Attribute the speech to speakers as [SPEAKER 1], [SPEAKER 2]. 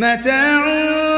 [SPEAKER 1] متاع